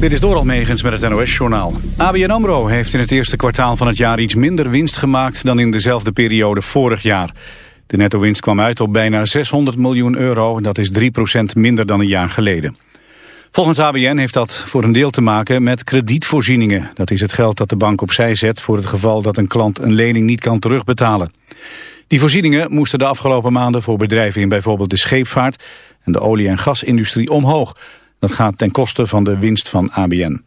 Dit is Doral Megens met het NOS-journaal. ABN AMRO heeft in het eerste kwartaal van het jaar iets minder winst gemaakt dan in dezelfde periode vorig jaar. De netto-winst kwam uit op bijna 600 miljoen euro, dat is 3% minder dan een jaar geleden. Volgens ABN heeft dat voor een deel te maken met kredietvoorzieningen. Dat is het geld dat de bank opzij zet voor het geval dat een klant een lening niet kan terugbetalen. Die voorzieningen moesten de afgelopen maanden voor bedrijven in bijvoorbeeld de scheepvaart en de olie- en gasindustrie omhoog. Dat gaat ten koste van de winst van ABN.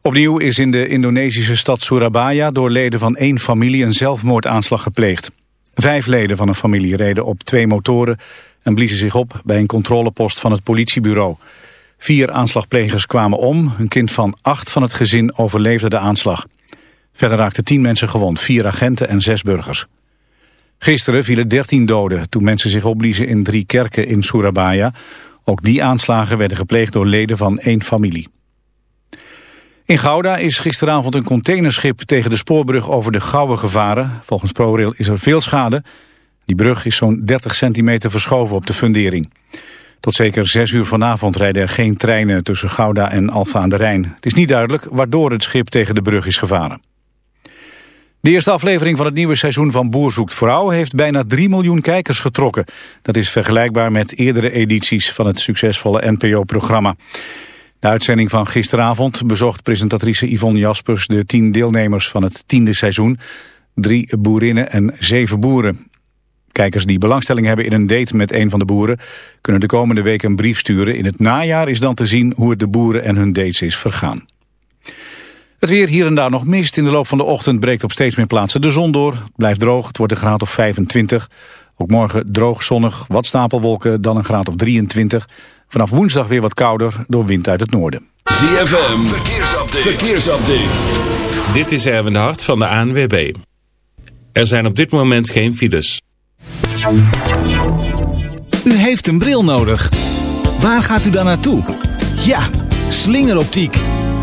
Opnieuw is in de Indonesische stad Surabaya door leden van één familie een zelfmoordaanslag gepleegd. Vijf leden van een familie reden op twee motoren en bliezen zich op bij een controlepost van het politiebureau. Vier aanslagplegers kwamen om, een kind van acht van het gezin overleefde de aanslag. Verder raakten tien mensen gewond, vier agenten en zes burgers. Gisteren vielen dertien doden toen mensen zich opbliezen in drie kerken in Surabaya. Ook die aanslagen werden gepleegd door leden van één familie. In Gouda is gisteravond een containerschip tegen de spoorbrug over de Gouwe gevaren. Volgens ProRail is er veel schade. Die brug is zo'n 30 centimeter verschoven op de fundering. Tot zeker 6 uur vanavond rijden er geen treinen tussen Gouda en Alfa aan de Rijn. Het is niet duidelijk waardoor het schip tegen de brug is gevaren. De eerste aflevering van het nieuwe seizoen van Boer zoekt vrouw heeft bijna 3 miljoen kijkers getrokken. Dat is vergelijkbaar met eerdere edities van het succesvolle NPO-programma. De uitzending van gisteravond bezocht presentatrice Yvonne Jaspers de tien deelnemers van het tiende seizoen. Drie boerinnen en zeven boeren. Kijkers die belangstelling hebben in een date met een van de boeren... kunnen de komende week een brief sturen. In het najaar is dan te zien hoe het de boeren en hun dates is vergaan. Het weer hier en daar nog mist. In de loop van de ochtend breekt op steeds meer plaatsen de zon door. Het blijft droog, het wordt een graad of 25. Ook morgen droog, zonnig, wat stapelwolken, dan een graad of 23. Vanaf woensdag weer wat kouder door wind uit het noorden. ZFM, verkeersupdate. verkeersupdate. Dit is Erwin de Hart van de ANWB. Er zijn op dit moment geen files. U heeft een bril nodig. Waar gaat u dan naartoe? Ja, slingeroptiek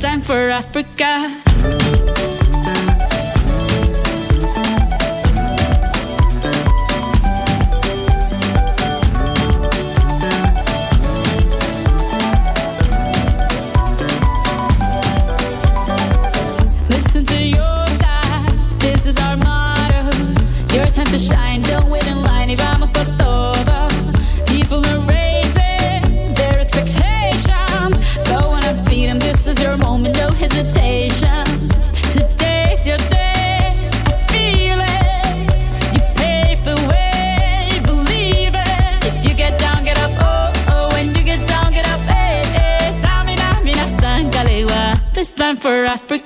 time for Africa. for Africa.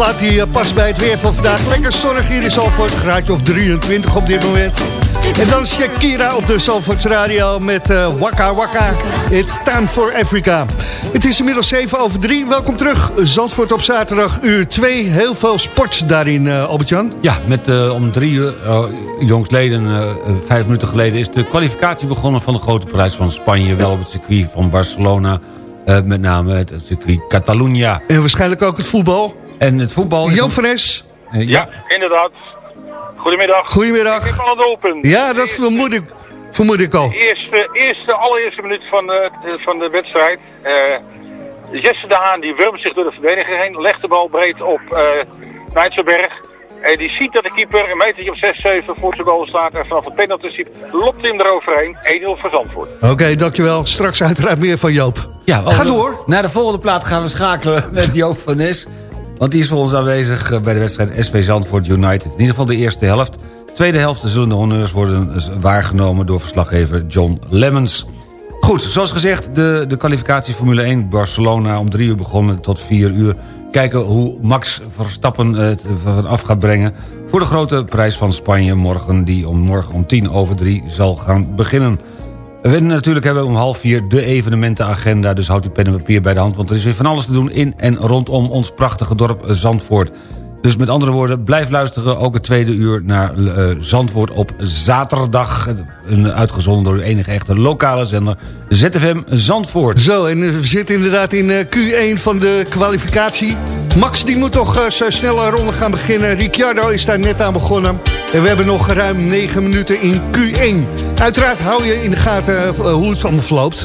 Plaat die eh, past bij het weer van vandaag. Lekker zonnig hier in Zalvoort. Graadje of 23 op dit moment. En dan Shakira op de Zalvoorts Radio met eh Waka Waka. It's time for Africa. Het is inmiddels 7 over 3. Welkom terug. Zandvoort op zaterdag uur 2. Heel veel sport daarin, eh Albert-Jan. Ja, met om drie uur, uh, jongsleden, uh, vijf minuten geleden... is de kwalificatie begonnen van de grote prijs van Spanje... wel op het circuit van Barcelona, uh, met name het, het circuit Catalunya. En waarschijnlijk ook het voetbal. En het voetbal... is Joop een- van Es. Eh, ja, Inderdaad. Goedemiddag. Goedemiddag. Ik ben al open. Ja, dat vermoed ik, vermoed ik al. Eerste, eerste, allereerste minuut van, eh, van de wedstrijd. Eh, Jesse de Haan die wurmt zich door de verdediging heen. Legt de bal breed op uh, Nijtsenberg. En die ziet dat de keeper een metertje op 6-7 voor zijn goal staat. En vanaf de penalty ziet, lopt hij hem eroverheen. 1-0 voor Zandvoort. Oké, dankjewel. Straks uiteraard meer van Joop. ja Ga door. Naar de volgende plaat gaan we schakelen met Joop van Nes. Want die is voor ons aanwezig eh, bij de wedstrijd SV Zandvoort United. In ieder geval de eerste helft. Tweede helft zullen de honneurs worden waargenomen door verslaggever John Lemmens. Goed, zoals gezegd, de, de kwalificatie Formule 1 Barcelona om drie uur begonnen tot vier uur. Kijken hoe Max Verstappen het vanaf gaat brengen... voor de grote prijs van Spanje morgen... die om morgen om tien over drie zal gaan beginnen. We natuurlijk hebben we om half vier de evenementenagenda... dus houd uw pen en papier bij de hand... want er is weer van alles te doen in en rondom ons prachtige dorp Zandvoort. Dus met andere woorden, blijf luisteren... ook het tweede uur naar eh, Zandvoort op zaterdag... Een, uitgezonden door uw enige echte lokale zender ZFM Zandvoort. Zo, en eh, we zitten inderdaad in eh, Q1 van de kwalificatie. Max die moet toch uh, zo snel een ronde gaan beginnen. Ricciardo is daar net aan begonnen. En we hebben nog ruim 9 minuten in Q1. Uiteraard hou je in de gaten uh, hoe het allemaal verloopt.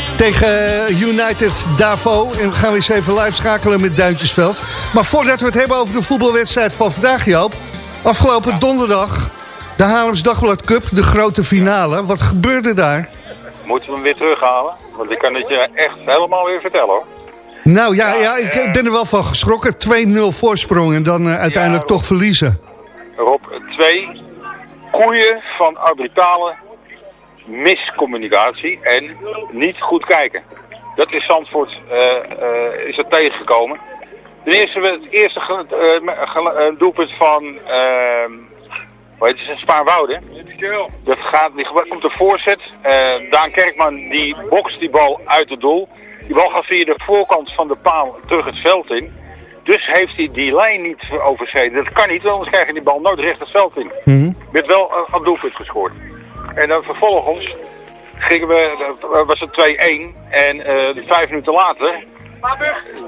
tegen eh, United Davo. En we gaan weer eens even live schakelen met Duintjesveld. Maar voordat we het hebben over de voetbalwedstrijd van vandaag, Joop... afgelopen donderdag, de Haarlems Dagblad Cup, de grote finale. Wat gebeurde daar? Moeten we hem weer terughalen? Want ik kan het je echt helemaal weer vertellen hoor. Nou ja, ja ik ik ben er wel van geschrokken. 2-0 voorsprong en dan eh, uiteindelijk toch verliezen. Rob, twee koeien van arbitrale miscommunicatie en niet goed kijken. Dat is Zandvoort eh, eh, is er tegengekomen. Ten eerste, het eerste eh, doelpunt van uh, hoe heet het, Spaarwouden. Dat gaat, die komt een voorzet. Daan Kerkman die bokst die bal uit het doel. Die bal gaat via de voorkant van de paal terug het veld in. Dus heeft hij die lijn niet overschreden. Dat kan niet, anders krijg je die bal nooit recht het veld in. Werd wel een, een doelpunt gescoord. En dan vervolgens gingen we, was het 2-1. En eh, vijf minuten later,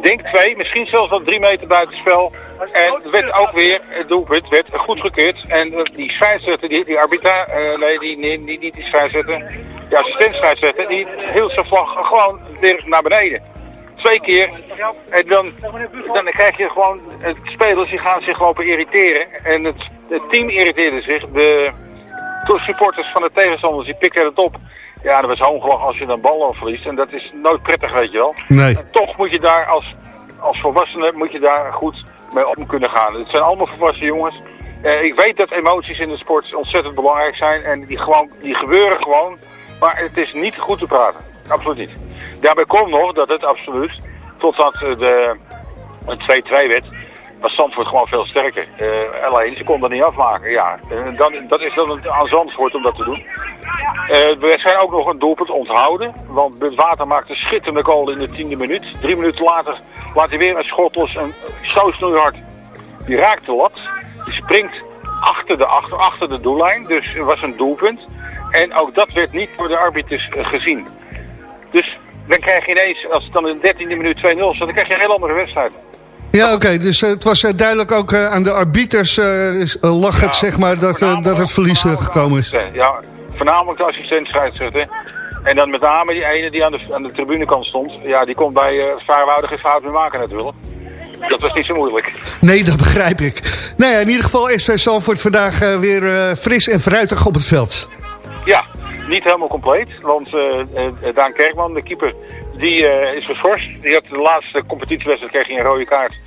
denk twee, misschien zelfs wel drie meter buiten spel. En werd ook weer, het doelpunt werd goedgekeurd. En eh, die scheidsrechter, die, die arbitra, eh, nee, die, die, die, niet die scheidsrechter, die assistent scheidsrechter, die hield zijn vlag gewoon weer naar beneden. Twee keer. En dan, dan krijg je gewoon, het spelers die gaan zich lopen irriteren. En het, het team irriteerde zich. De, de supporters van de tegenstanders die pikken het op. Ja, dat was hoongelach als je dan bal al verliest. En dat is nooit prettig, weet je wel. Nee. En toch moet je daar als, als volwassene moet je daar goed mee om kunnen gaan. Het zijn allemaal volwassen jongens. Eh, ik weet dat emoties in de sport ontzettend belangrijk zijn. En die, gewoon, die gebeuren gewoon. Maar het is niet goed te praten. Absoluut niet. Daarbij komt nog dat het absoluut, totdat eh, de het 2-2 werd, was Zandvoort gewoon veel sterker. Eh, alleen, ze konden niet afmaken. Ja, Eh, dan, dat is dan aan Zandvoort om dat te doen. Eh, we zijn ook nog een doelpunt onthouden. Want Bud Water maakte schitterende goal in de tiende minuut. Drie minuten later laat hij weer een schot los. En snoeihard. Die raakt de lat. Die springt achter de, achter, achter de doellijn. Dus het was een doelpunt. En ook dat werd niet door de arbiters gezien. Dus dan krijg je ineens, als het dan in de dertiende minuut 2-0 staat, dan krijg je een heel andere wedstrijd. Ja, oké. dus eh, het was eh, duidelijk ook eh, aan de arbiters is- lag het, zeg maar, dat, dat het verlies gekomen is. Ja, voornamelijk de assistent scheidsrechter. En dan met name die ene die aan de, aan de tribunekant stond. Ja, die kon bij uh, Vaarwouder geen fout meer maken natuurlijk. Dat was niet zo moeilijk. Nee, dat begrijp ik. Nou ja, in ieder geval SV Zandvoort vandaag weer fris en fruitig op het veld. Ja, niet helemaal compleet. Want Daan Kerkman, de keeper, die eh, is geschorst. Die had de laatste competitiewedstrijd kreeg hij een rode kaart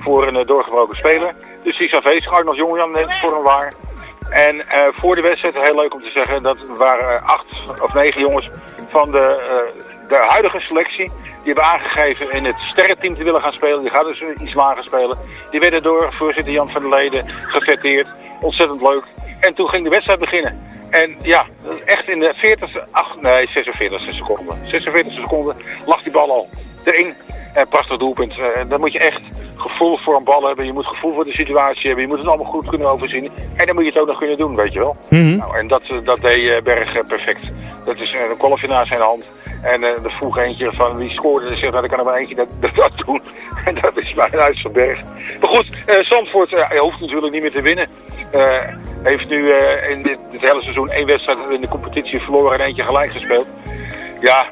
voor een eh, doorgebroken speler. Dus die is afwezig. Arnold Jongejan net voor hem waar. En eh, voor de wedstrijd, heel leuk om te zeggen, dat waren acht of negen jongens van de, de huidige selectie. Die hebben aangegeven in het sterrenteam te willen gaan spelen. Die gaan dus iets lager spelen. Die werden door voorzitter Jan van der Leden gefetteerd. Ontzettend leuk. En toen ging de wedstrijd beginnen. En ja, echt in de 40ste, ach, nee, 46 seconden. 46 seconden lag die bal al erin. En prachtig doelpunt. Eh, dan moet je echt gevoel voor een bal hebben. Je moet gevoel voor de situatie hebben. Je moet het allemaal goed kunnen overzien. En dan moet je het ook nog kunnen doen, weet je wel. Nou, en dat, eh, dat deed eh, Berg eh, perfect. Dat is een kolfje naar zijn hand. En eh er vroeg eentje van wie scoorde. En zegt, nou, dan kan er maar eentje dat, dat, dat doen. En dat is maar uit van Berg. Maar goed, eh Zandvoort hoeft natuurlijk niet meer te winnen. Heeft nu in dit, dit hele seizoen één wedstrijd in de competitie verloren en eentje gelijk gespeeld. Ja,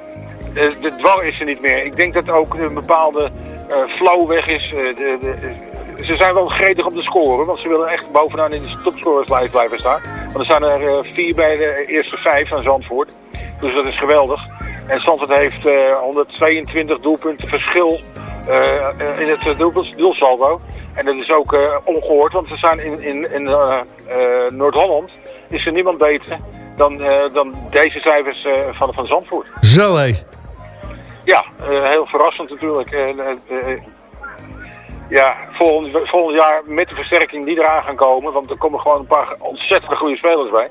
de dwang is er niet meer. Ik denk dat ook een bepaalde eh, flow weg is. Eh, de, de, ze zijn wel gretig om te scoren, want ze willen echt bovenaan in de topscorerslijst blijven staan. Want er staan er eh, vier bij de eerste vijf van Zandvoort. Dus dat is geweldig. En Zandvoort heeft eh, 122 doelpunten verschil eh, eh, in het eh, doelsaldo. En dat is ook eh, ongehoord, want ze zijn in, in, in eh, eh, Noord-Holland is er niemand beter dan, eh, dan deze cijfers eh, van, van Zandvoort. Zo hé. Ja, eh, heel verrassend natuurlijk. En, eh, eh, ja, volgend, volgend jaar met de versterking die eraan gaan komen, want er komen gewoon een paar ontzettend goede spelers bij.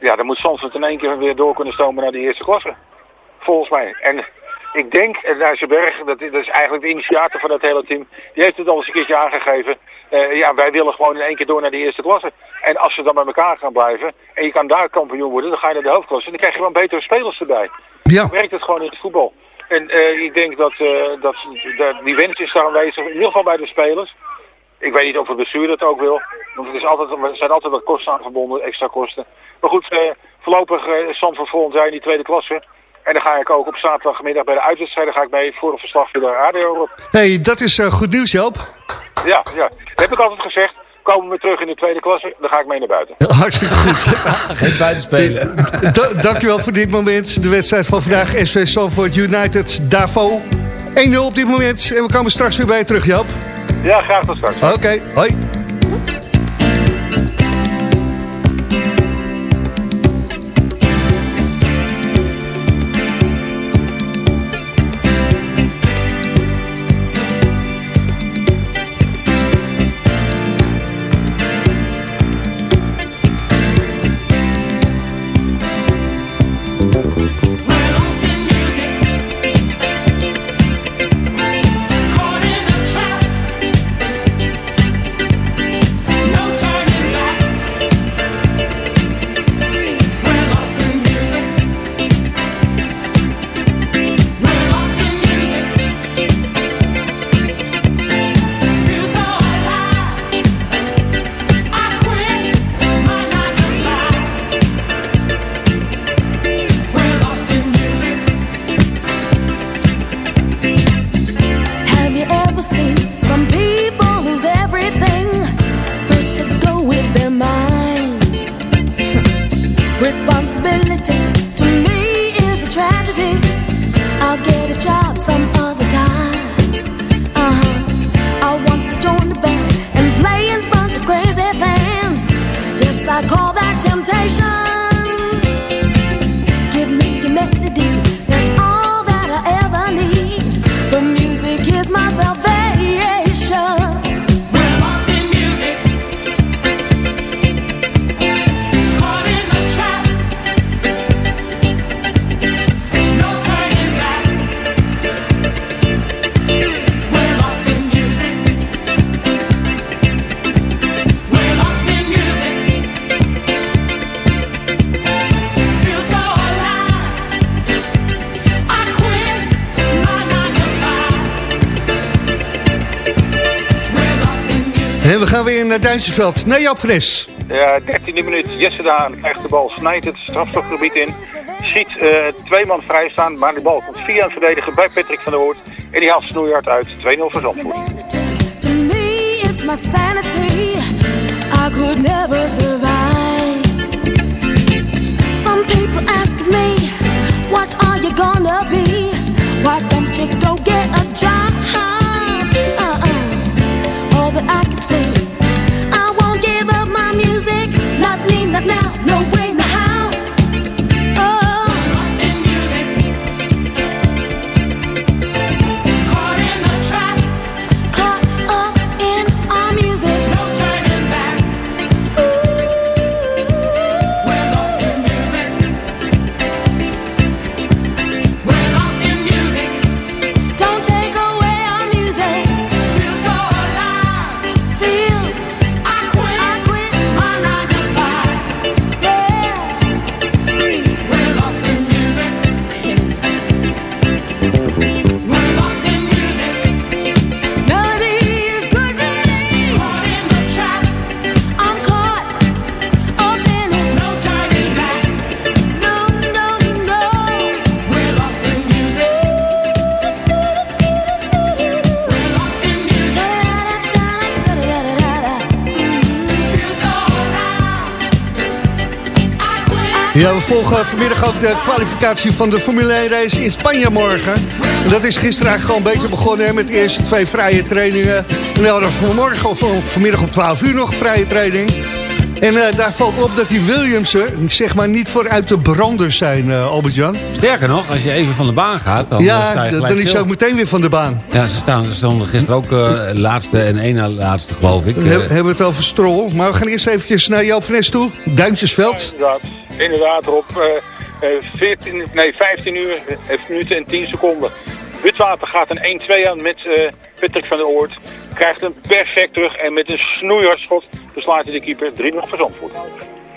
Ja, dan moet Zandvoort in één keer weer door kunnen stomen naar die eerste klasse. Volgens mij. En ik denk, en Nijsselberg, dat, dat is eigenlijk de initiator van dat hele team, die heeft het al eens een keertje aangegeven. Ja, wij willen gewoon in één keer door naar de eerste klasse. En als ze dan bij elkaar gaan blijven en je kan daar kampioen worden, dan ga je naar de hoofdklasse. En dan krijg je gewoon betere spelers erbij. Ja. Zo werkt het gewoon in het voetbal. En eh, ik denk dat, eh, dat, dat die wens is daar aanwezig, in ieder geval bij de spelers. Ik weet niet of het bestuur dat ook wil. Want het is altijd, er zijn altijd wat kosten aan verbonden, extra kosten. Maar goed, eh, voorlopig uh, Zandvoort volgend jaar in die tweede klasse. En dan ga ik ook op zaterdagmiddag bij de uitwedstrijden ga ik mee voor een verslag voor de radio op. hey, dat is goed nieuws, Joop. Ja, ja. Dat heb ik altijd gezegd. Komen we terug in de tweede klasse, dan ga ik mee naar buiten. Hartstikke goed. Geen buitenspelen. Da dankjewel voor dit moment. De wedstrijd van vandaag, SV Salford United, Davo. 1-0 op dit moment. En we komen straks weer bij je terug, Joop. Ja, graag tot straks. Oké, hoi. Gaan weer naar Duitsersveld. Nee, Joop Fris. Ja, 13e minuut. Jesse Daan krijgt de bal, snijdt het strafstofgebied in. Ziet eh, twee man vrij staan, maar de bal komt via een verdediger bij Patrick van der Hoort. En die haalt snoeihard uit. 2-0 voor Zandvoort. To me, it's my sanity. I could never survive. Some people ask me, what are you gonna be? Why don't you go get a job? Say, I won't give up my music. Not me, not now, no way, Ja, we volgen vanmiddag ook de kwalificatie van de Formule 1 race in Spanje morgen. En dat is gisteren eigenlijk gewoon een beetje begonnen hè, met de eerste twee vrije trainingen. En dan hadden we vanmorgen of vanmiddag om 12 uur nog vrije training. En eh, daar valt op dat die Williamsen zeg maar niet vooruit de branders zijn, eh, Albert-Jan. Sterker nog, als je even van de baan gaat... Dan eh, sta Ja, je dan gelijk is hij stil. ook meteen weer van de baan. Ja, ze, staan, ze stonden gisteren ook eh, laatste en één na laatste, geloof ik. We hebben het over Strol. Maar we gaan eerst eventjes naar Joop van Nes toe. Duintjesveld. Inderdaad, inderdaad Rob. Eh, eh, 14, nee, 15 uur, eh, minuten en 10 seconden. Witwater gaat een 1-2 aan met eh, Patrick van der Oort. Krijgt hem perfect terug en met een snoeihardschot beslaat hij de keeper 3 nog voor Zandvoort.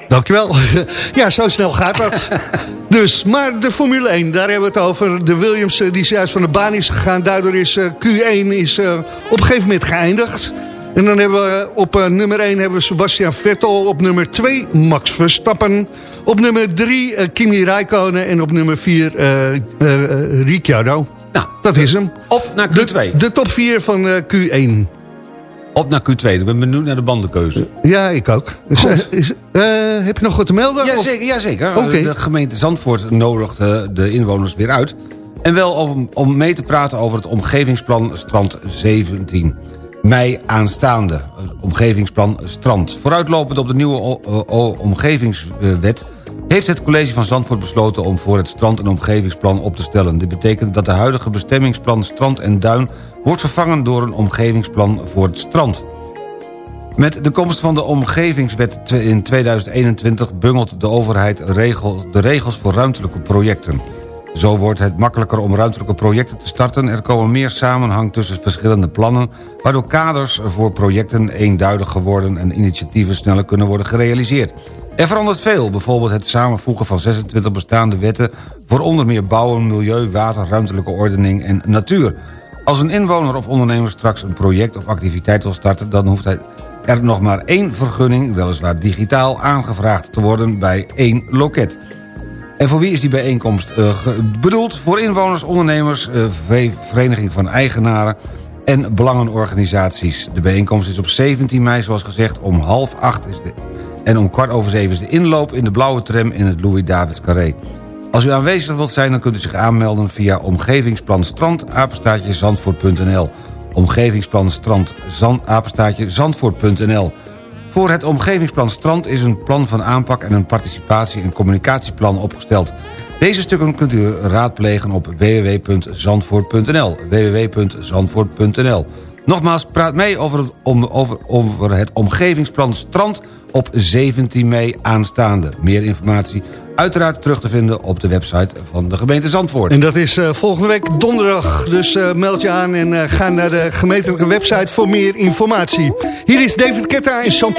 Dankjewel. Ja, zo snel gaat dat. Dus, maar de Formule 1, daar hebben we het over. De Williams eh, die juist van de baan is gegaan. Daardoor is eh, Q1 is, eh, op een gegeven moment geëindigd. En dan hebben we op eh, nummer 1 hebben we Sebastian Vettel. Op nummer 2 Max Verstappen. Op nummer 3 eh, Kimi Räikkönen. En op nummer 4 eh eh, Ricciardo. Nou, Dat is hem. Op naar Q2. De, de top 4 van eh, Q1. Op naar Q2. Ik ben benieuwd naar de bandenkeuze. Ja, ik ook. Is, heb je nog wat te melden? Ja, Of- zeker. Ja, zeker. De gemeente Zandvoort nodigt eh, de inwoners weer uit. En wel om, om mee te praten over het omgevingsplan Strand 17 mei aanstaande. Omgevingsplan Strand. Vooruitlopend op de nieuwe omgevingswet... heeft het college van Zandvoort besloten om voor het strand een omgevingsplan op te stellen. Dit betekent dat de huidige bestemmingsplan Strand en Duin... wordt vervangen door een omgevingsplan voor het strand. Met de komst van de omgevingswet in 2021 bungelt de overheid regel, de regels voor ruimtelijke projecten. Zo wordt het makkelijker om ruimtelijke projecten te starten. Er komen meer samenhang tussen verschillende plannen... waardoor kaders voor projecten eenduidig geworden... en initiatieven sneller kunnen worden gerealiseerd. Er verandert veel, bijvoorbeeld het samenvoegen van 26 bestaande wetten... voor onder meer bouwen, milieu, water, ruimtelijke ordening en natuur. Als een inwoner of ondernemer straks een project of activiteit wil starten... dan hoeft hij er nog maar één vergunning, weliswaar digitaal, aangevraagd te worden bij één loket. En voor wie is die bijeenkomst eh, bedoeld? Voor inwoners, ondernemers, eh, ve- vereniging van eigenaren en belangenorganisaties. De bijeenkomst is op 17 mei, zoals gezegd, om half acht is de, en om kwart over zeven is de inloop in de blauwe tram in het Louis-Davids Carré. Als u aanwezig wilt zijn, dan kunt u zich aanmelden via omgevingsplan strand, apenstaartje zandvoort.nl. Omgevingsplan strand, zand, apenstaartje zandvoort.nl. Voor het omgevingsplan Strand is een plan van aanpak... en een participatie- en communicatieplan opgesteld. Deze stukken kunt u raadplegen op www.zandvoort.nl. www.zandvoort.nl. Nogmaals, praat mee over het, om, over, over het omgevingsplan Strand op 17 mei aanstaande. Meer informatie uiteraard terug te vinden op de website van de gemeente Zandvoort. En dat is eh, volgende week donderdag. Dus eh, meld je aan en eh, ga naar de gemeentelijke website voor meer informatie. Hier is David Ketta en Jean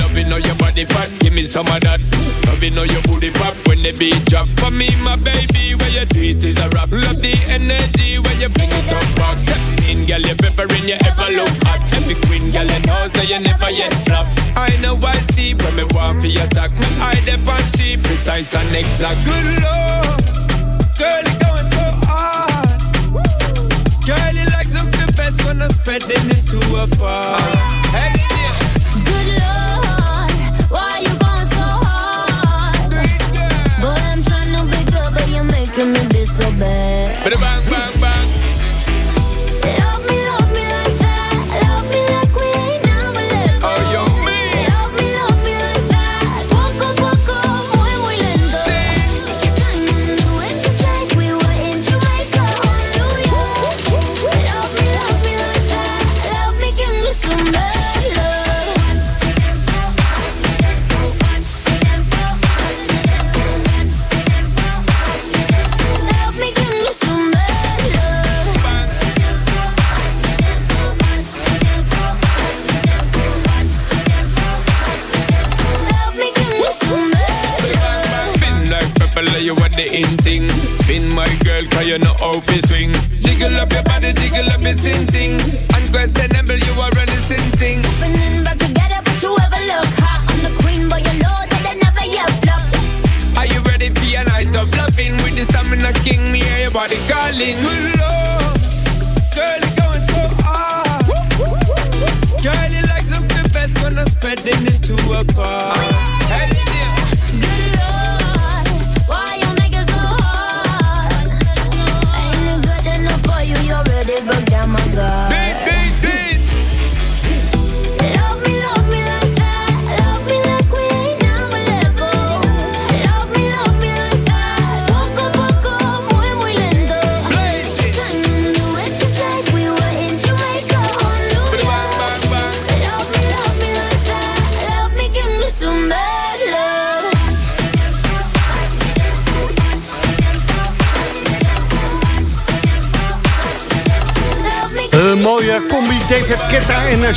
girl, come me love it, know your body fat. Give me some of that. Love it, know your booty pop when the beat drop. For me, my baby, where you do it is a rap. Love the energy when you bring it up back. Step in, girl, you peppering, you ever look hot. Every queen, girl, you know, so you never yet flop. I know I see when me want for your attack. Me eye dep on she precise and exact. Good lord, girl, you going so hard. Girl, you like something best when I'm spreading it to a bar. Hey, making me so bad. Cause you know how to swing. Jiggle up your body, jiggle up your sing sing. Unquestionable, you are running sin thing. Opening back together, but you ever look hot. I'm the queen, but you know that I never yet flop. Are you ready for your night of loving? With the stamina king, me hear your body calling. Good lord, girl, you going so hard. Girl, you like something best when I'm spreading it to a bar. Hey, oh,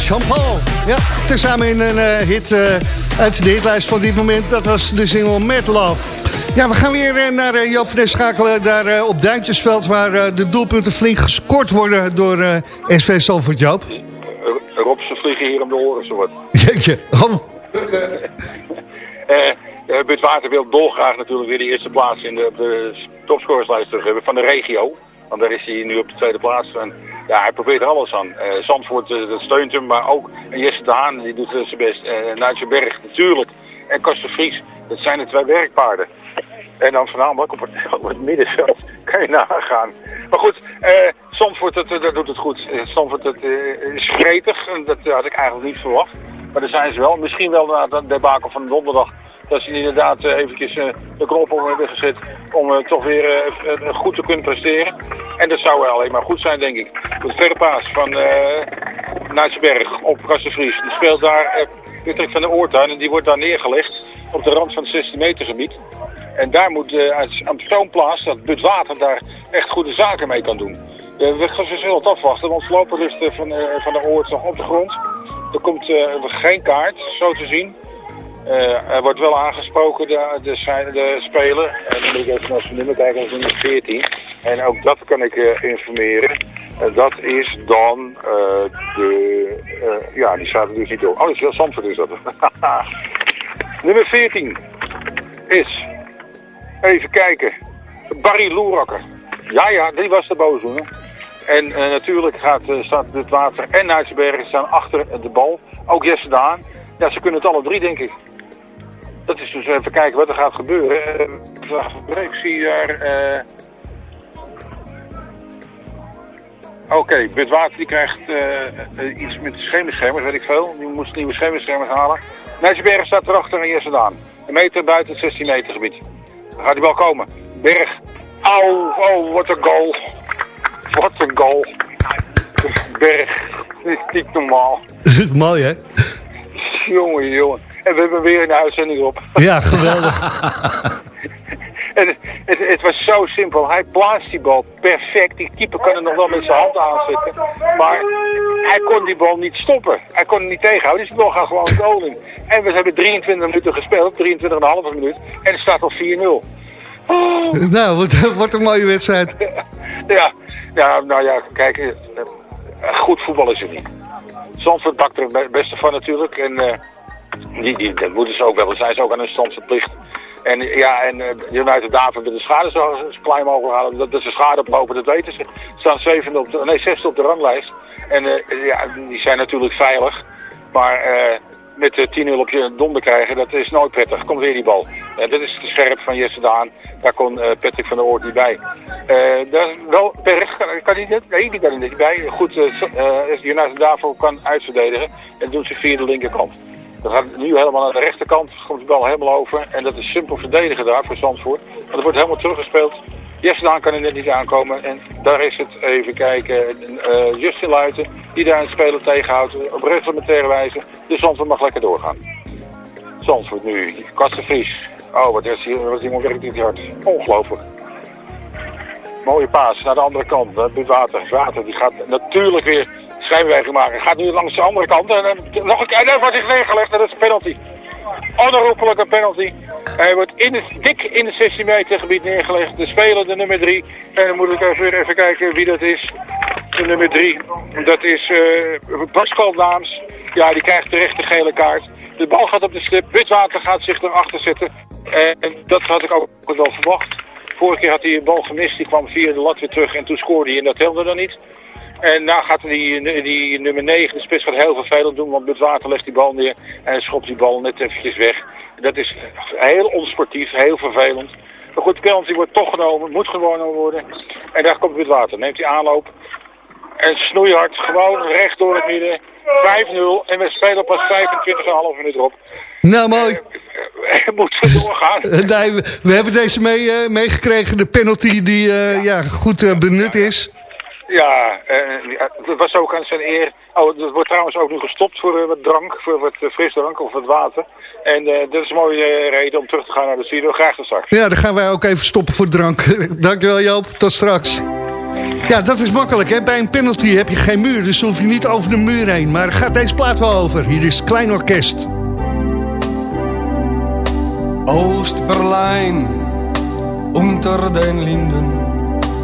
Jean-Paul. Ja, tezamen in een uh, hit uh, uit de hitlijst van dit moment. Dat was de single Mad Love. Ja, we gaan weer naar Joop van schakelen. Daar op Duintjesveld waar de doelpunten flink gescoord worden door SV Salford Joop. Rob, ze vliegen hier om de oren zo wat. Jeetje. Oh. Uh, Butwater wil dolgraag natuurlijk weer de eerste plaats in de, de topscorerslijst terug hebben van de regio. Want daar is hij nu op de tweede plaats. En ja, hij probeert er alles aan. Uh, Zandvoort uh, dat steunt hem, maar ook Jesse de Haan die doet zijn best. Uh, Berg natuurlijk. En Kasten Vries, dat zijn de twee werkpaarden. En dan voornamelijk op het, op het middenveld kan je nagaan. Maar goed, Zandvoort dat, dat doet het goed. Zandvoort dat, is gretig. Dat had ik eigenlijk niet verwacht. Maar daar zijn ze wel. Misschien wel na de debakel van donderdag dat ze inderdaad uh, eventjes uh, de knop om hebben gezet om uh, toch weer goed te kunnen presteren. En dat zou alleen maar goed zijn, denk ik. De verre paas van uh, op Kassenvries. Die speelt daar Patrick van de Oortuin en die wordt daar neergelegd op de rand van het 16 meter gebied. En daar moet aan zo'n plaats dat Butwater daar echt goede zaken mee kan doen. we gaan zullen het afwachten, want voorlopig ligt van, van de Oort nog op de grond. Er komt geen kaart, zo te zien. Uh, er wordt wel aangesproken, de, de, de speler. En dan moet ik even naar zijn nummer kijken, nummer 14. En ook dat kan ik uh, informeren. Uh, dat is dan de... ja, die staat er dus niet door. Oh, dat is wel Zandvoort is dat. nummer 14 is... Even kijken. Barry Loerakker. Ja, ja, die was de boosdoener. En natuurlijk gaat, staat het water en Nijtsbergen staan achter de bal. Ook Jesse Daan. Ja, ze kunnen het alle drie, denk ik. Dat is dus even kijken wat er gaat gebeuren. Ik zie daar... Uh... Oké, okay, Butwater die krijgt uh, iets met schemerschermers, weet ik veel. Die moest nieuwe schemerschermers halen. Nijsberg staat erachter en Jesse Daan. Een meter buiten het 16 meter gebied. Dan gaat hij wel komen. Berg. Au, oh, wat een goal. Wat een goal. Berg. Dit is niet normaal. Mooi, hè? jongen, jongen. En we hebben weer een uitzending op. Ja, geweldig. en het, het, was zo simpel. Hij plaatst die bal perfect. Die keeper kan er nog wel met zijn hand aanzetten. Maar hij kon die bal niet stoppen. Hij kon hem niet tegenhouden. Dus de bal gaat gewoon goal in. En we hebben 23 minuten gespeeld. 23,5 minuut. En het staat al 4-0. Oh. Nou, wat, wat een mooie wedstrijd. ja, ja, nou ja, kijk, eh, goed voetbal is het niet. Zandvoort bakt er het beste van natuurlijk. En uh, die, die, dat moeten ze ook wel. Dan zijn ze ook aan hun stand verplicht. En ja, en uh, United David de schade zo, klein mogelijk halen. Dat, dat ze schade oplopen, dat weten ze. Ze staan zevende op de, nee, zesde op de ranglijst. En uh, ja, die zijn natuurlijk veilig. Maar uh, met de 10-0 op je donder krijgen, dat is nooit prettig. Komt weer die bal. Uh, dat is te scherp van Jesse Daan. Daar kon Patrick van der Oort niet bij. Daar, wel, Berg kan, kan hij niet? Nee, die kan niet bij. Goed, United daarvoor kan uitverdedigen. En doet ze via de linkerkant. Dan gaat nu helemaal naar de rechterkant. Komt de bal helemaal over. En dat is simpel verdedigen daar voor Zandvoort. Maar er wordt helemaal teruggespeeld. Jesse Daan kan er net niet aankomen. En daar is het, even kijken, uh, Justin Luiten. Die daar een speler tegenhoudt. Op reglementaire wijze. Dus Zandvoort mag lekker doorgaan. Zandvoort nu. Kastenvries. Oh, wat is hier, wat iemand werkt niet hard. Ongelooflijk. Mooie paas naar de andere kant. Het water. Water die gaat natuurlijk weer schijnbeweging maken. Gaat nu langs de andere kant. En, en nog een keer. En wordt hij neergelegd. En dat is een penalty. Onherroepelijke penalty. Hij wordt in het, dik in het 16 meter gebied neergelegd. De speler, de nummer 3. En dan moet ik even, even kijken wie dat is. De nummer 3. Dat is uh, Pascal Daams. Ja, die krijgt terecht de gele kaart. De bal gaat op de slip. Witwater gaat zich erachter zetten. En dat had ik ook wel verwacht. Vorige keer had hij een bal gemist. Die kwam via de lat weer terug. En toen scoorde hij. En dat telde dan niet. En nou gaat die, die nummer 9, de spits, gaat heel vervelend doen. Want Butwater legt die bal neer en schopt die bal net eventjes weg. Dat is heel onsportief, heel vervelend. Maar goed, de penalty wordt toch genomen, moet gewonnen worden. En daar komt Butwater, neemt hij aanloop. En snoeihard, gewoon recht door het midden. 5-0 en we spelen pas 25,5 minuten op. Nou, mooi. Uh, moeten we doorgaan. nee, we, we, hebben deze mee, meegekregen, de penalty die uh, ja, goed benut is. Ja, uh, het was ook aan zijn eer. Oh, het wordt trouwens ook nu gestopt voor uh, wat drank, voor wat uh, frisdrank of wat water. En dat is een mooie reden om terug te gaan naar de studio. Graag tot straks. Ja, dan gaan wij ook even stoppen voor drank. Dankjewel Joop, tot straks. Ja, dat is makkelijk. Hè? Bij een penalty heb je geen muur, dus hoef je niet over de muur heen. Maar gaat deze plaat wel over. Hier is Klein Orkest. Oost-Berlijn, unter den Linden.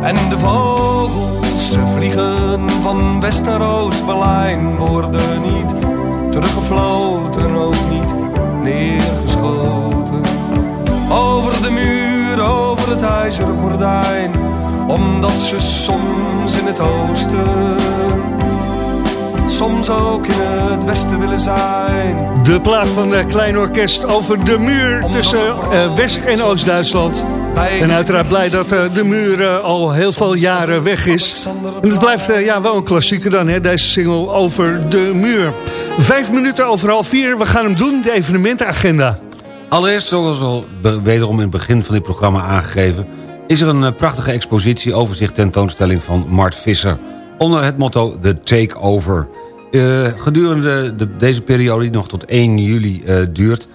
En de vogels, ze vliegen van west naar oost. Berlijn worden niet teruggefloten, ook niet neergeschoten. Over de muur, over het ijzeren gordijn. Omdat ze soms in het oosten, soms ook in het westen willen zijn. De plaat van de Klein Orkest over de muur tussen uh, West- en Oost-Duitsland. En uiteraard blij dat uh, de muur uh, al heel veel jaren weg is. Het blijft uh, ja, wel een klassieker dan, hè, deze single over de muur. Vijf minuten over half vier, we gaan hem doen, de evenementenagenda. Allereerst, zoals al wederom in het begin van dit programma aangegeven... is er een prachtige expositie overzicht tentoonstelling van Mart Visser... onder het motto The Takeover. Gedurende de, deze periode, die nog tot 1 juli duurt...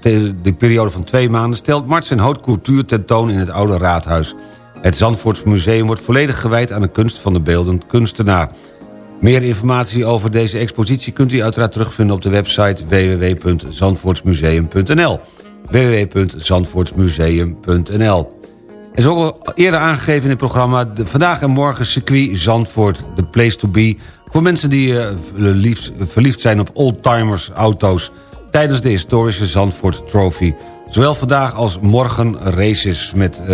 De, de, periode van twee maanden... stelt Mart zijn haute couture tentoon in het Oude Raadhuis. Het Zandvoorts Museum wordt volledig gewijd aan de kunst van de beeldend kunstenaar. Meer informatie over deze expositie kunt u uiteraard terugvinden op de website www.zandvoortsmuseum.nl www.zandvoortsmuseum.nl en zoals eerder aangegeven in het programma... Vandaag en morgen circuit Zandvoort, the place to be... voor mensen die lief, verliefd zijn op oldtimers, auto's... tijdens de historische Zandvoort Trophy. Zowel vandaag als morgen races met uh,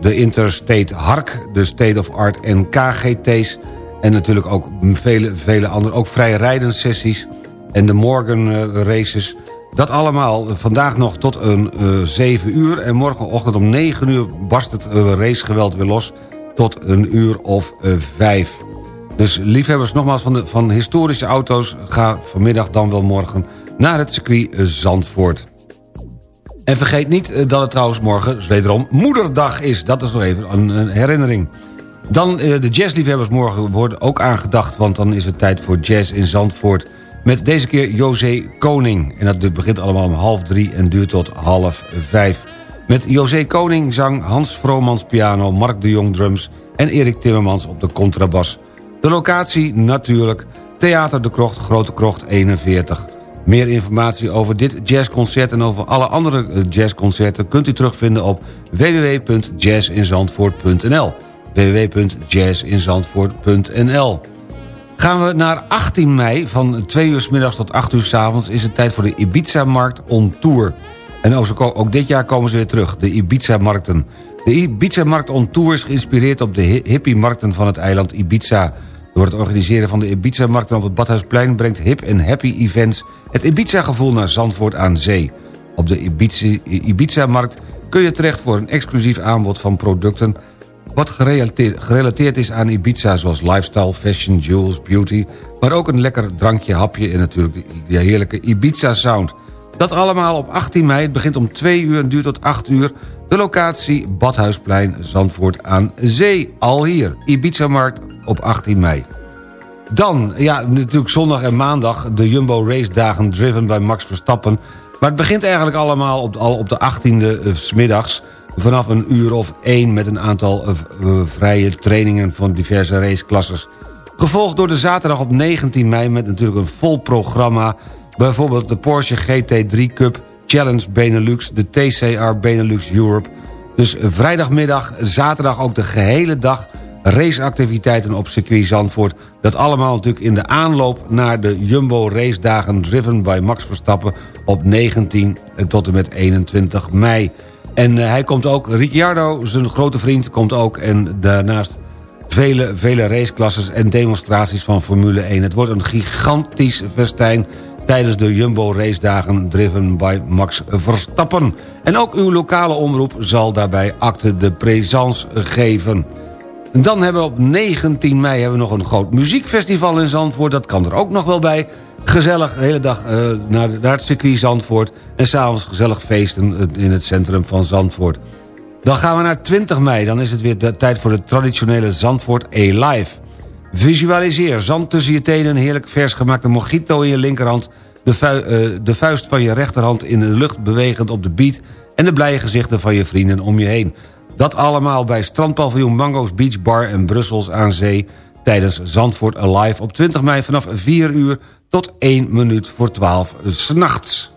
de Interstate Hark... de State of Art en KGT's... en natuurlijk ook vele, vele andere, ook rijdensessies... en de Morgan uh, races... Dat allemaal vandaag nog tot een uh, 7 uur. En morgenochtend om 9 uur barst het racegeweld weer los. Tot een uur of uh, 5. Dus liefhebbers nogmaals van, de, van historische auto's... ga vanmiddag dan wel morgen naar het circuit Zandvoort. En vergeet niet dat het trouwens morgen wederom moederdag is. Dat is nog even een, herinnering. Dan de jazzliefhebbers morgen worden ook aangedacht... want dan is het tijd voor jazz in Zandvoort... Met deze keer José Koning. En dat begint allemaal om half drie en duurt tot half vijf. Met José Koning zang, Hans Vromans piano, Mark de Jong drums... en Erik Timmermans op de contrabas. De locatie natuurlijk Theater de Krocht, Grote Krocht 41. Meer informatie over dit jazzconcert en over alle andere eh, jazzconcerten... kunt u terugvinden op www.jazzinzandvoort.nl www.jazzinzandvoort.nl Gaan we naar 18 mei, van 2 uur s middags tot 8 uur s avonds... is het tijd voor de Ibiza-markt on Tour. En ook, dit jaar komen ze weer terug, de Ibiza-markten. De Ibiza-markt on Tour is geïnspireerd op de hippie-markten van het eiland Ibiza... Door het organiseren van de Ibiza-markten op het Badhuisplein... brengt Hip en Happy Events het Ibiza-gevoel naar Zandvoort aan zee. Op de Ibiza-markt kun je terecht voor een exclusief aanbod van producten... wat gerelateerd is aan Ibiza, zoals lifestyle, fashion, jewels, beauty... maar ook een lekker drankje, hapje en natuurlijk de heerlijke Ibiza-sound... Dat allemaal op 18 mei. Het begint om 2 uur en duurt tot 8 uur. De locatie Badhuisplein, Zandvoort aan Zee. Al hier, Ibiza-markt op 18 mei. Dan, ja, natuurlijk zondag en maandag... de Jumbo Race dagen driven bij Max Verstappen. Maar het begint eigenlijk allemaal op, al op de 18e uh, smiddags... vanaf een uur of 1 met een aantal uh, vrije trainingen... van diverse raceklasses. Gevolgd door de zaterdag op 19 mei... met natuurlijk een vol programma... bijvoorbeeld de Porsche GT3 Cup... Challenge Benelux, de TCR Benelux Europe... Dus vrijdagmiddag, zaterdag ook de gehele dag raceactiviteiten op circuit Zandvoort. Dat allemaal natuurlijk in de aanloop naar de Jumbo race dagen... driven by Max Verstappen op 19 tot en met 21 mei. En uh, hij komt ook, Ricciardo, zijn grote vriend, komt ook... en daarnaast vele, vele raceklasses en demonstraties van Formule 1. Het wordt een gigantisch festijn tijdens de Jumbo race dagen driven by Max Verstappen. En ook uw lokale omroep zal daarbij acte de présence geven. Dan hebben we op 19 mei hebben we nog een groot muziekfestival in Zandvoort. Dat kan er ook nog wel bij. Gezellig de hele dag uh, naar, het circuit Zandvoort. En s'avonds gezellig feesten in het centrum van Zandvoort. Dan gaan we naar 20 mei. Dan is het weer de tijd voor de traditionele Zandvoort A-Live. Visualiseer zand tussen je tenen, heerlijk vers gemaakte mojito in je linkerhand... De, uh, de vuist van je rechterhand in de lucht bewegend op de beat... en de blije gezichten van je vrienden om je heen. Dat allemaal bij strandpaviljoen Mango's Beach Bar en Brussels aan Zee... tijdens Zandvoort Alive op 20 mei vanaf 4 uur tot 1 minuut voor 12 s'nachts.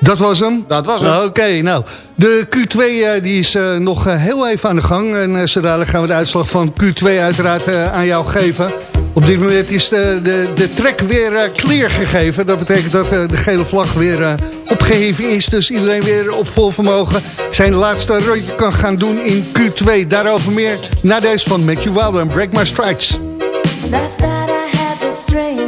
Dat was hem? Dat was hem. Oké, nou. De Q2 uh, die is uh, nog uh, heel even aan de gang. En uh, zodra gaan we de uitslag van Q2 uiteraard aan jou geven. Op dit moment is de, de, de trek weer clear gegeven. Dat betekent dat de gele vlag weer opgeheven is. Dus iedereen weer op vol vermogen zijn laatste rondje kan gaan doen in Q2. Daarover meer na deze van Matthew Wilder en Break My Strikes. Last night I had the strangest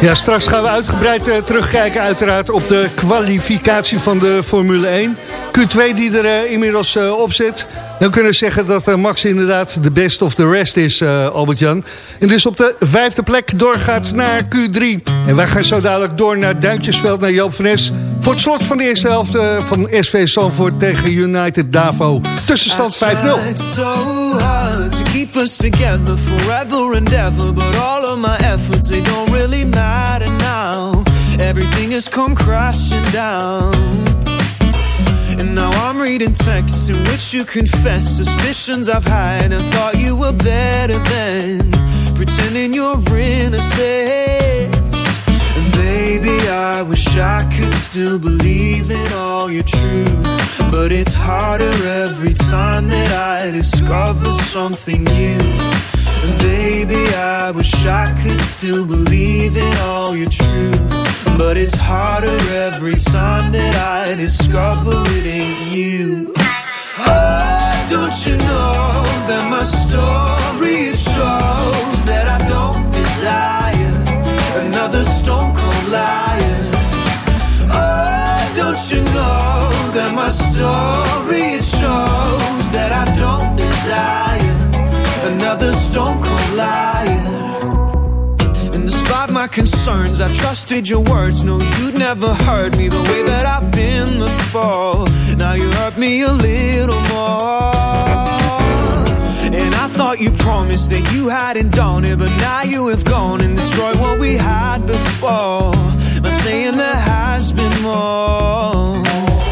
Ja, straks gaan we uitgebreid eh, terugkijken uiteraard op de kwalificatie van de Formule 1. Q2 die er eh, inmiddels eh, op zit. Dan kunnen we zeggen dat Max inderdaad de best of the rest is, Albert-Jan. En dus op de vijfde plek doorgaat naar Q3. En wij gaan zo dadelijk door naar Duintjesveld, naar Joop van Es... voor het slot van de eerste helft van SV Zandvoort tegen United Davo. Tussenstand 5-0. To keep us together forever and ever But all of my efforts, they don't really matter now. Everything has come crashing down. And now I'm reading texts in which you confess Suspicions I've had and thought you were better than Pretending you're innocent baby, I wish I could still believe in all your truth. But it's harder every time that I discover something new. Baby, I wish I could still believe in all your truth. But it's harder every time that I discover it ain't you. Oh, don't you know that my story it shows that I don't desire another stone that my story it shows that I don't desire another stone cold liar. And despite my concerns, I trusted your words. No, you'd never hurt me the way that I've been before. Now you hurt me a little more. And I thought you promised that you hadn't done it, but now you have gone and destroyed what we had before. By saying there has been more.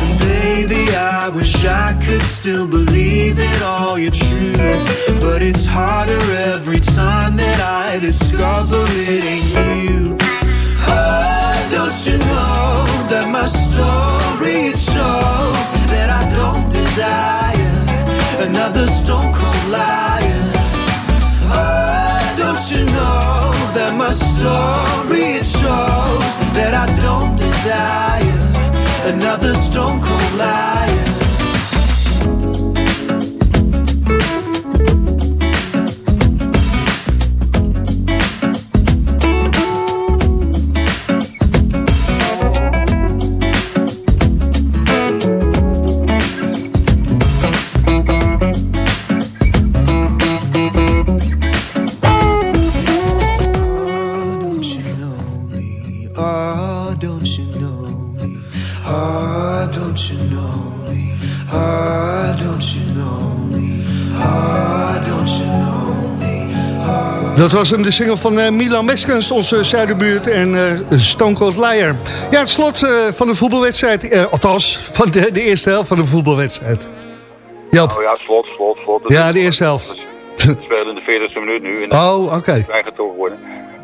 And baby, I wish I could still believe in all your truth. But it's harder every time that I discover it ain't you. Oh, don't you know that my story shows that I don't desire another stone cold liar. Don't you know that my story it shows that I don't desire another stone cold liar. Oh, don't you know me? Oh, don't you know me? Oh, don't you know me? Oh, don't you know me? Dat was hem, de single van eh, Milan Meskens, onze zuiderbuurt en eh, Stone Cold Liar. Ja, het slot eh, van de voetbalwedstrijd, eh, althans van de, de eerste helft van de voetbalwedstrijd. Joop. Oh ja, slot, slot, slot. Dat Ja, de eerste helft. We spelen in de 40ste minuut nu. En Oh, oké. Krijgen toch worden.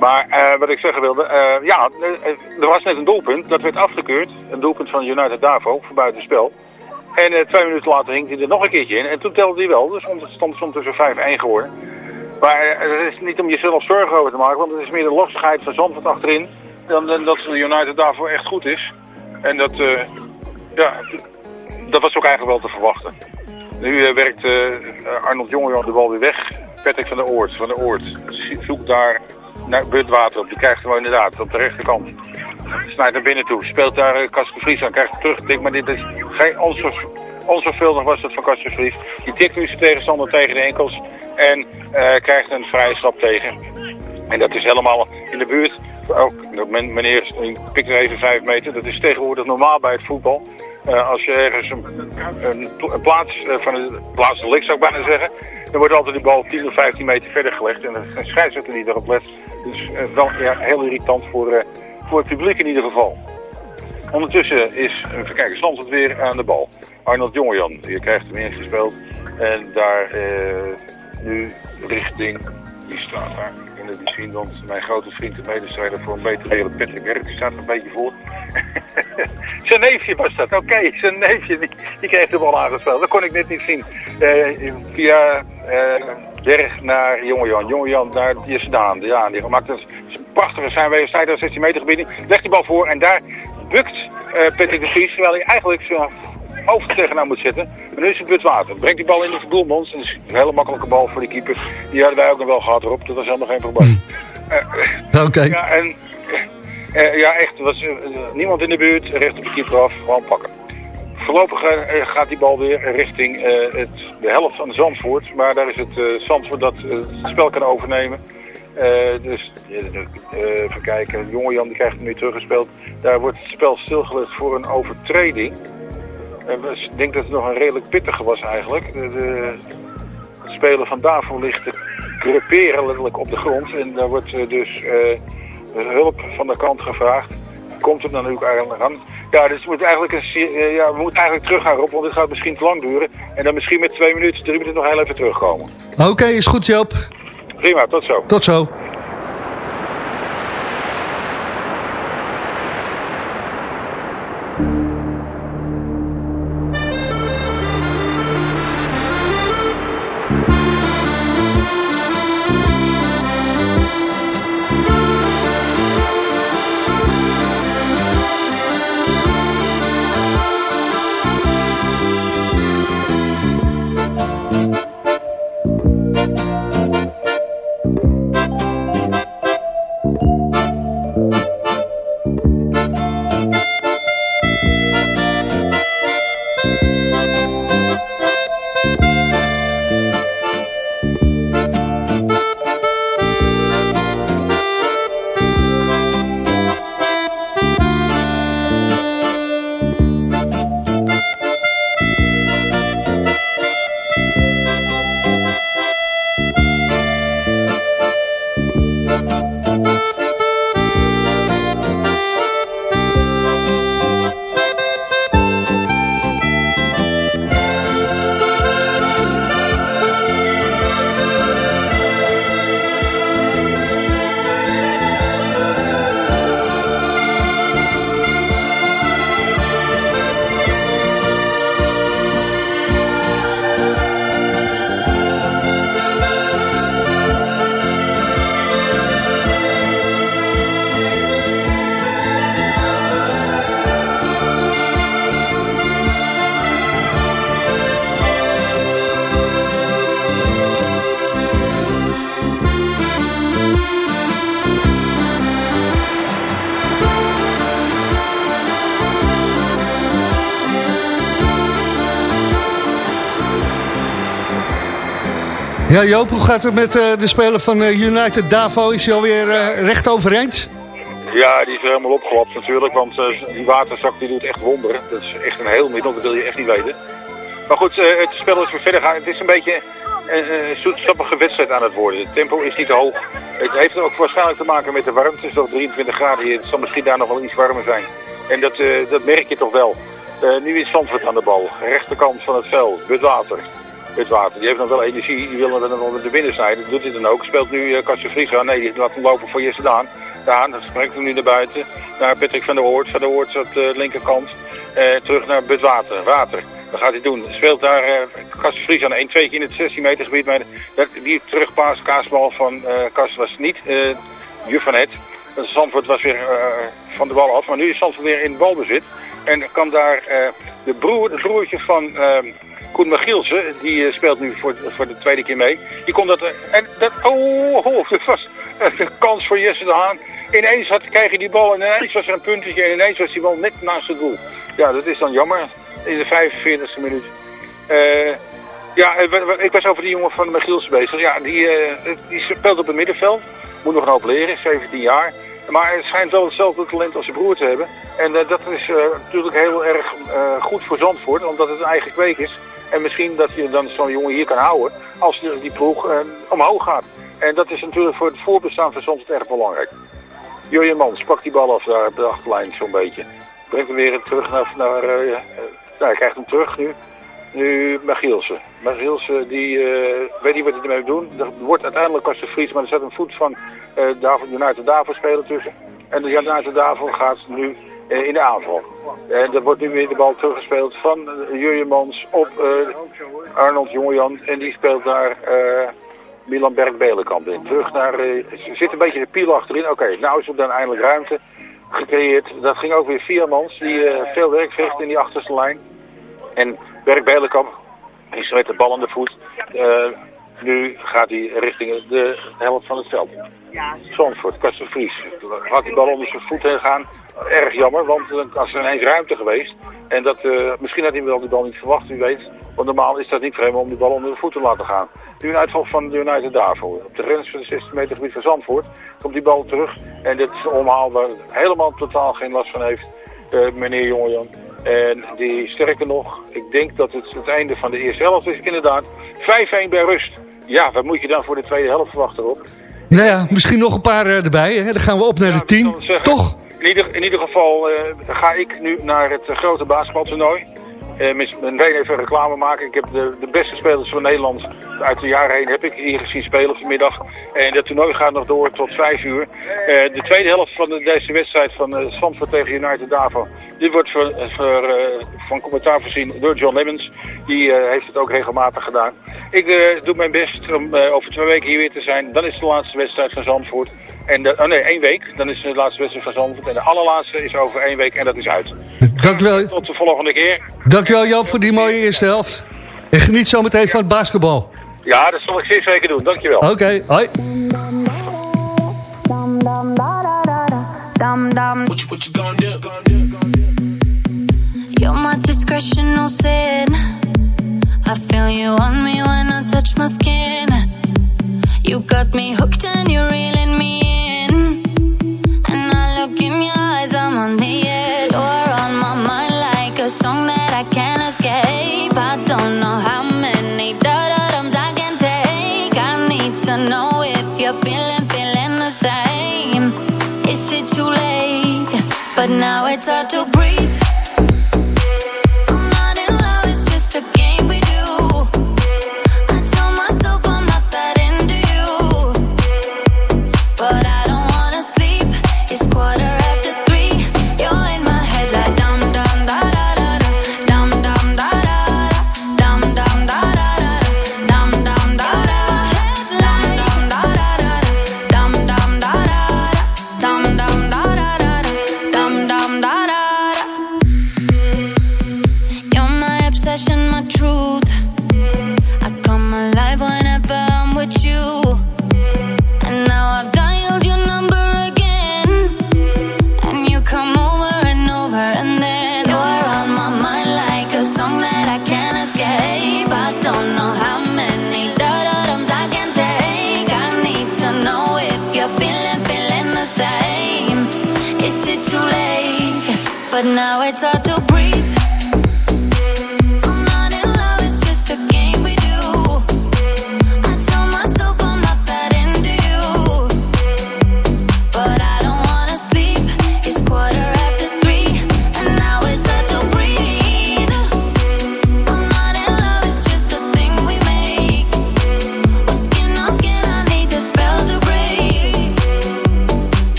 Maar eh, wat ik zeggen wilde, eh, ja, eh, er was net een doelpunt. Dat werd afgekeurd. Een doelpunt van United Davo voor buitenspel. En twee minuten later hing hij er nog een keertje in. En toen telde hij wel. Dus het stond stond tussen 5-1 geworden. Maar het is niet om jezelf zorgen over te maken. Want het is meer de lossigheid van Zandvoort achterin. Dan, dan dat United daarvoor echt goed is. En dat, ja, dat was ook eigenlijk wel te verwachten. Nu werkt Arnold Jongejan de bal weer weg. Patrick van der Oort, van der Oort zoekt daar naar Budwater op. Die krijgt hem inderdaad op de rechterkant. Snijdt naar binnen toe. Speelt daar uh, Kasper Vries aan. Krijgt terug. Ik denk, maar dit is geen onzorg, onzorgvuldig was het van Kasper Vries. Die tikt nu zijn tegenstander tegen de enkels. En eh, krijgt een vrije stap tegen. En dat is helemaal in de buurt. Ook, men- meneer pikt er even vijf meter. Dat is tegenwoordig normaal bij het voetbal. Eh, als je ergens een, een, een plaats eh, van de plaats ligt, zou ik bijna zeggen. Dan wordt altijd die bal 10 of 15 meter verder gelegd. En een scheidsrechter die erop let. Dus eh, wel ja, heel irritant voor, eh, voor het publiek in ieder geval. Ondertussen is, even kijken, Zandvoort weer aan de bal. Arnold Jongejan, die krijgt hem ingespeeld. En daar eh, nu richting, die staat daar. Ik kan het zien, want mijn grote vriend en medestrijder voor een betere wereld, Patrick Werk, die staat er een beetje voor. zijn neefje was dat, oké, zijn neefje, die, die kreeg de bal aangespeeld. Dat kon ik net niet zien. Eh, via eh Berg naar Jongejan. Jongejan naar Daan. Ja, die maakt een prachtige zijnwege, snijdt naar 16 meter gebied. in, Legt die bal voor en daar bukt eh Patrick de Vries, terwijl hij eigenlijk zijn hoofd tegenaan moet zetten. Maar nu is het wit water. Brengt die bal in de doelmans. Dat is een hele makkelijke bal voor de keeper. Die hadden wij ook nog wel gehad erop. Dat was helemaal geen probleem. Eh, Oké. Ja, en eh, Eh, ja, echt. Was eh, niemand in de buurt. Recht op de keeper af. Gewoon pakken. Voorlopig eh, gaat die bal weer richting eh, het, de helft van Zandvoort. Maar daar is het eh, Zandvoort dat eh, het spel kan overnemen. Eh, dus eh, eh, even kijken. Jonge Jan die krijgt hem nu teruggespeeld. Daar wordt het spel stilgelegd voor een overtreding. We- ik denk dat het nog een redelijk pittige was eigenlijk. De, de, speler van Davo ligt te creperen letterlijk op de grond. En daar wordt eh, dus eh, hulp van de kant gevraagd. Komt het dan natuurlijk eigenlijk aan. Ja, dus we moeten eigenlijk, een, eh, ja, we moeten eigenlijk terug gaan Rob, want dit gaat misschien te lang duren. En dan misschien met twee minuten, drie minuten nog heel even terugkomen. Oké, is goed Joop. Prima, tot zo. Tot zo. Ja, Joop, hoe gaat het met eh, de speler van eh, United Davo? Is hij alweer eh, recht overeind? Ja, die is helemaal opgelapt natuurlijk, want die waterzak die doet echt wonderen. Dat is echt een heel middel, dat wil je echt niet weten. Maar goed, het spel is weer verder gaan. Het is een beetje een zoetsappige wedstrijd aan het worden. Het tempo is niet hoog. Het heeft ook waarschijnlijk te maken met de warmte. Het is nog 23 graden hier. Het zal misschien daar nog wel iets warmer zijn. En dat, dat merk je toch wel. Nu is Zandvoort aan de bal. Rechterkant van het veld. Budwater. Budwater. Die heeft nog wel energie. Die wil dan met de binnen snijden. Dat doet hij dan ook. Speelt nu uh, Kasten Vries aan. Nee, die laat hem lopen voor Jesse Daan. Daan, dat brengt hem nu naar buiten. Naar Patrick van der Hoort. Van der Hoort zat uh, linkerkant. Uh, terug naar Budwater. Water. Wat gaat hij doen? Speelt daar uh, Kasten Vries aan 1 2 keer in het 16 meter gebied. Maar dat, die terugpaas, kaasbal van Kast was niet Juf van Het. Zandvoort was weer van de bal af. Maar nu is Zandvoort weer in balbezit. En kan daar de broer, het broertje van Koen Magielsen, die uh, speelt nu voor, voor de tweede keer mee. Die komt dat... en dat... Oh, oh, dat was een kans voor Jesse de Haan. Ineens had, kreeg je die bal en ineens was er een puntje en ineens was die bal net naast het doel. Ja, dat is dan jammer. In de 45e minuut. Uh, ja, ik was over die jongen van Magielsen bezig. Ja, die, die speelt op het middenveld. Moet nog een hoop leren, 17 jaar. Maar het schijnt wel hetzelfde talent als zijn broer te hebben. En dat is natuurlijk heel erg uh, goed voor Zandvoort, omdat het een eigen kweek is. En misschien dat je dan zo'n jongen hier kan houden als die, ploeg omhoog gaat. En dat is natuurlijk voor het voorbestaan van Zandvoort erg belangrijk. Jurjen Mans pakt die bal af daar op de achterlijn zo'n beetje. Brengt hem weer terug naar... naar nou, hij krijgt hem terug nu. Nu Magielsen. Magielsen die weet niet wat hij ermee moet doen. Er wordt uiteindelijk Kasten Vries, maar er zit een voet van uh, David, United Davo speler tussen. En de United Davo gaat nu in de aanval. En er wordt nu weer de bal teruggespeeld van uh, Jurjen Mans op Arnold Jongejan. En die speelt daar Milan Berg-Belenkamp in. Terug naar, er zit een beetje de piel achterin. Oké, nou is er dan eindelijk ruimte gecreëerd. Dat ging ook weer via Mans, die veel werk verricht in die achterste lijn. En Berg Belenkamp is met de bal aan de voet. Uh, Nu gaat hij richting de helft van het veld. Zandvoort, Kasten Vries. Had die bal onder zijn voet heen gaan. Erg jammer, want was er ineens ruimte geweest. En dat, eh, misschien had hij wel die bal niet verwacht, wie weet. Want normaal is dat niet hem om die bal onder de voet te laten gaan. Nu een uitval van de United daarvoor. Op de grens van de 16 meter gebied van Zandvoort komt die bal terug. En dit is een omhaal waar helemaal totaal geen last van heeft, eh, meneer Jongejan. En die, sterker nog, ik denk dat het het einde van de eerste helft is. Inderdaad, 5-1 bij rust. Ja, wat moet je dan voor de tweede helft verwachten op? Nou ja, misschien nog een paar eh, erbij. Hè? Dan gaan we op naar de 10. Toch? In ieder, in ieder geval eh, ga ik nu naar het eh, grote basketbaltoernooi. Met meteen even reclame maken. Ik heb de, de beste spelers van Nederland uit de jaren heen heb ik hier gezien spelen vanmiddag. En dat toernooi gaat nog door tot 5 uur. Eh, de tweede helft van de, deze wedstrijd van uh, Zandvoort tegen United Davo. Die wordt voor, voor, eh, van commentaar voorzien door John Lemmens. Die eh, heeft het ook regelmatig gedaan. Ik eh, doe mijn best om eh, over twee weken hier weer te zijn. Dan is de laatste wedstrijd van Zandvoort. En de, oh nee, één week. Dan is de laatste wedstrijd van Zandvoort. En de allerlaatste is over één week en dat is uit. Dankjewel. Tot de volgende keer. Dankjewel Joop voor die mooie eerste helft. En geniet zo meteen van het basketbal. Ja, dat zal ik zeer zeker doen. Dankjewel. Oké, hoi. Gonna do? You're my discretion, no sin. I feel you on me when I touch my skin. You got me hooked and you're reeling me in. And I look in your eyes, I'm on the it's hard to breathe.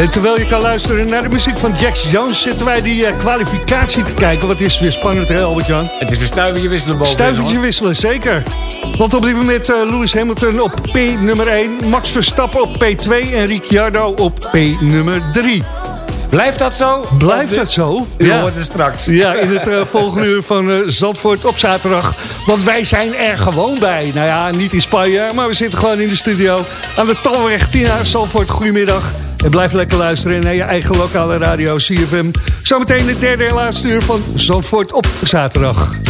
En terwijl je kan luisteren naar de muziek van Jax Jones... zitten wij die eh, kwalificatie te kijken. Wat is weer spannend, hè Albert-Jan? Het is weer stuivertje wisselen boven. Stuivertje wisselen, zeker. Want op dit moment eh, Lewis Hamilton op P nummer 1... Max Verstappen op P2 en Ricciardo op P nummer 3. Blijft dat zo? Blijft dat zo? U hoort het straks. Ja, in het eh, volgende uur van eh, Zandvoort op zaterdag. Want wij zijn er gewoon bij. Nou ja, niet in Spanje, maar we zitten gewoon in de studio. Aan de Tolweg, Tina, Zandvoort, goedemiddag. En blijf lekker luisteren naar je eigen lokale radio CFM. Zometeen de derde en laatste uur van Zandvoort op zaterdag.